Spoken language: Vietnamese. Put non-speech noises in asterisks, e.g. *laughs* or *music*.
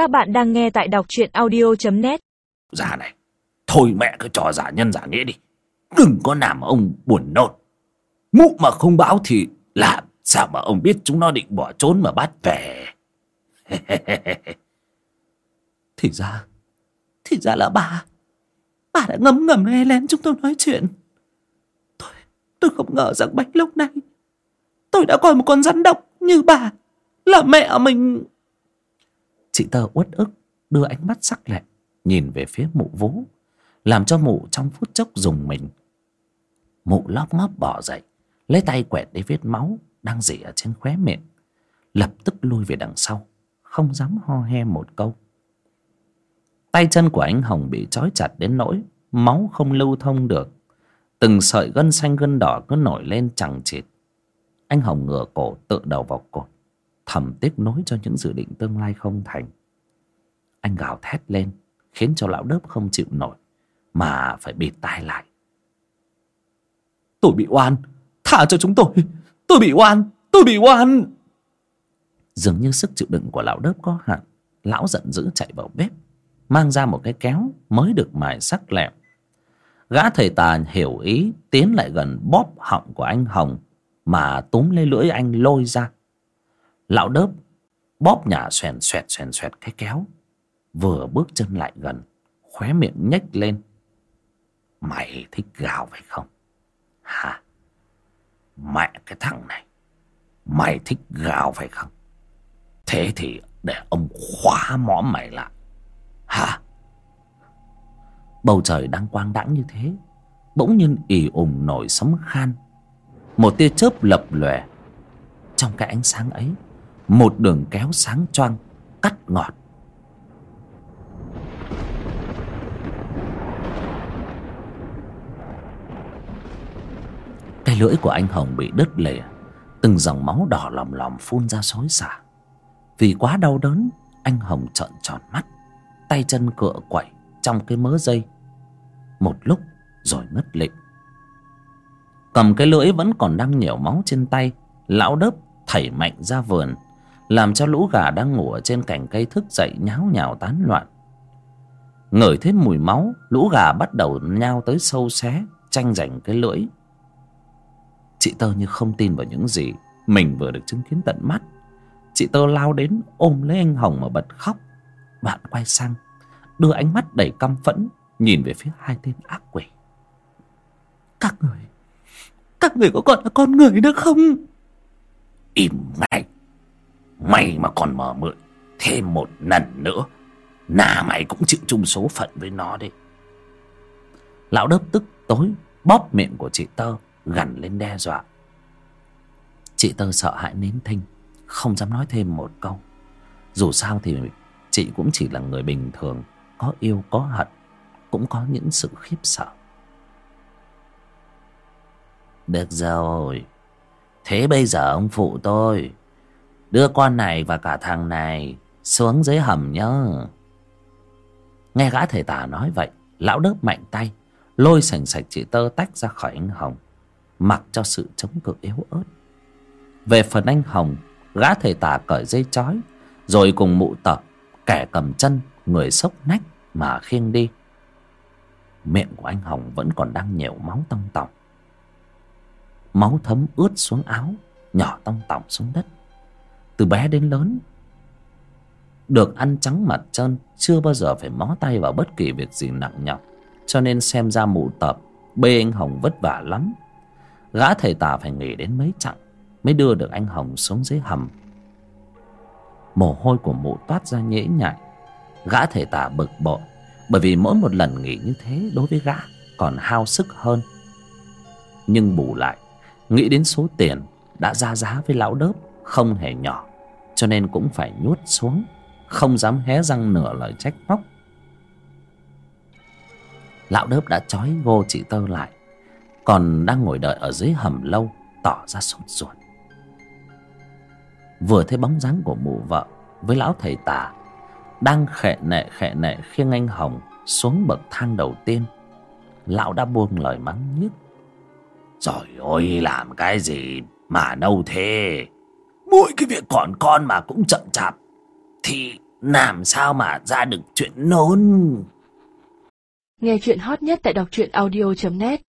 Các bạn đang nghe tại đọc truyện audio.net Già dạ này, Thôi mẹ cứ trò giả nhân giả nghĩa đi. Đừng có làm ông buồn nôn. Mụ mà không báo thì làm sao mà ông biết chúng nó định bỏ trốn mà bắt về? *laughs* Thì ra Thì ra là bà Bà đã ngấm ngầm nghe lén chúng tôi nói chuyện. Tôi Tôi không ngờ rằng bấy lúc này Tôi đã coi một con rắn độc như bà Là mẹ mình Chị tơ uất ức Đưa ánh mắt sắc lẹ, Nhìn về phía mụ vú Làm cho mụ trong phút chốc dùng mình. Mụ lóp ngóp bỏ dậy Lấy tay quẹt đi vết máu Đang rỉ ở trên khóe miệng Lập tức lui về đằng sau Không dám ho he một câu. Tay chân của anh Hồng bị trói chặt đến nỗi Máu không lưu thông được Từng sợi gân xanh gân đỏ cứ nổi lên chẳng chịt. Anh Hồng ngửa cổ tự đầu vào cột Thầm tiếc nối cho những dự định tương lai không thành. Anh gào thét lên, Khiến cho lão đớp không chịu nổi, Mà phải bịt tai lại. Tôi bị oan Thả cho chúng tôi. Tôi bị oan, Tôi bị oan. Dường như sức chịu đựng của lão đớp có hạn, Lão giận dữ chạy vào bếp, Mang ra một cái kéo Mới được mài sắc lẹm. Gã thầy tà hiểu ý, Tiến lại gần bóp họng của anh Hồng, Mà túm lấy lưỡi anh lôi ra. Lão đớp Bóp nhả xoèn xoẹt xoèn xoẹt cái kéo. Vừa bước chân lại gần, Khóe miệng nhếch lên. Mày thích gào phải không? Hả? Mẹ cái thằng này, Mày thích gào phải không? Thế thì để ông khóa mõm mày lại. Hả? Bầu trời đang quang đãng như thế, Bỗng nhiên ì ủng nổi sấm khan. Một tia chớp lập lòe. Trong cái ánh sáng ấy, Một đường kéo sáng choang, Cắt ngọt. Lưỡi của anh Hồng bị đứt lìa, Từng dòng máu đỏ lòm lòm phun ra xối xả. Vì quá đau đớn, Anh Hồng trợn tròn mắt, Tay chân cựa quậy Trong cái mớ dây. Một lúc rồi ngất lịm. Cầm cái lưỡi vẫn còn đang nhiều máu trên tay, Lão đớp thảy mạnh ra vườn, Làm cho lũ gà đang ngủ ở trên cành cây thức dậy nháo nhào tán loạn. Ngửi thấy mùi máu, Lũ gà bắt đầu nhao tới sâu xé Tranh giành cái lưỡi. Chị tơ như không tin vào những gì Mình vừa được chứng kiến tận mắt. Chị tơ lao đến ôm lấy anh Hồng mà bật khóc. Bạn quay sang, Đưa ánh mắt đầy căm phẫn, Nhìn về phía hai tên ác quỷ. Các người Các người có còn là con người nữa không? Im ngay. Mày mà còn mở mượn Thêm một lần nữa. Nà mày cũng chịu chung số phận với nó đi Lão đớp tức tối Bóp miệng của chị tơ gằn lên đe dọa. Chị tơ sợ hãi nín thinh, không dám nói thêm một câu. Dù sao thì chị cũng chỉ là người bình thường, có yêu, có hận, cũng có những sự khiếp sợ. Được rồi. Thế bây giờ ông phụ tôi, đưa con này và cả thằng này xuống dưới hầm nhá. Nghe gã thầy tà nói vậy, lão đớp mạnh tay, lôi sành sạch chị tơ tách ra khỏi anh hồng mặc cho sự chống cự yếu ớt. Về phần anh hồng, gã thầy tả cởi dây chói, rồi cùng mụ tập kẻ cầm chân, người sốc nách mà khiêng đi. Miệng của anh hồng vẫn còn đang nhiều máu tông tỏng máu thấm ướt xuống áo, nhỏ tông tỏng xuống đất. Từ bé đến lớn, được ăn trắng mặt trơn, chưa bao giờ phải mó tay vào bất kỳ việc gì nặng nhọc. Cho nên xem ra mụ tập bê anh hồng vất vả lắm gã thầy tà phải nghỉ đến mấy chặng mới đưa được anh hồng xuống dưới hầm. Mồ hôi của mụ toát ra nhễ nhại. Gã thầy tà bực bội, bởi vì mỗi một lần nghỉ như thế đối với gã còn hao sức hơn. Nhưng bù lại, nghĩ đến số tiền đã ra giá với lão đớp không hề nhỏ, cho nên cũng phải nhuốt xuống, không dám hé răng nửa lời trách móc. Lão đớp đã trói gô chị tơ lại còn đang ngồi đợi ở dưới hầm lâu, tỏ ra sốt ruột. Vừa thấy bóng dáng của mụ vợ với lão thầy tà đang khệ nệ khệ nệ khiêng anh hồng xuống bậc thang đầu tiên, lão đã buông lời mắng nhức. Trời ơi, làm cái gì mà đâu thế? Mỗi cái việc còn con mà cũng chậm chạp, thì làm sao mà ra được chuyện nôn? Nghe chuyện hot nhất tại đọc truyện audio.net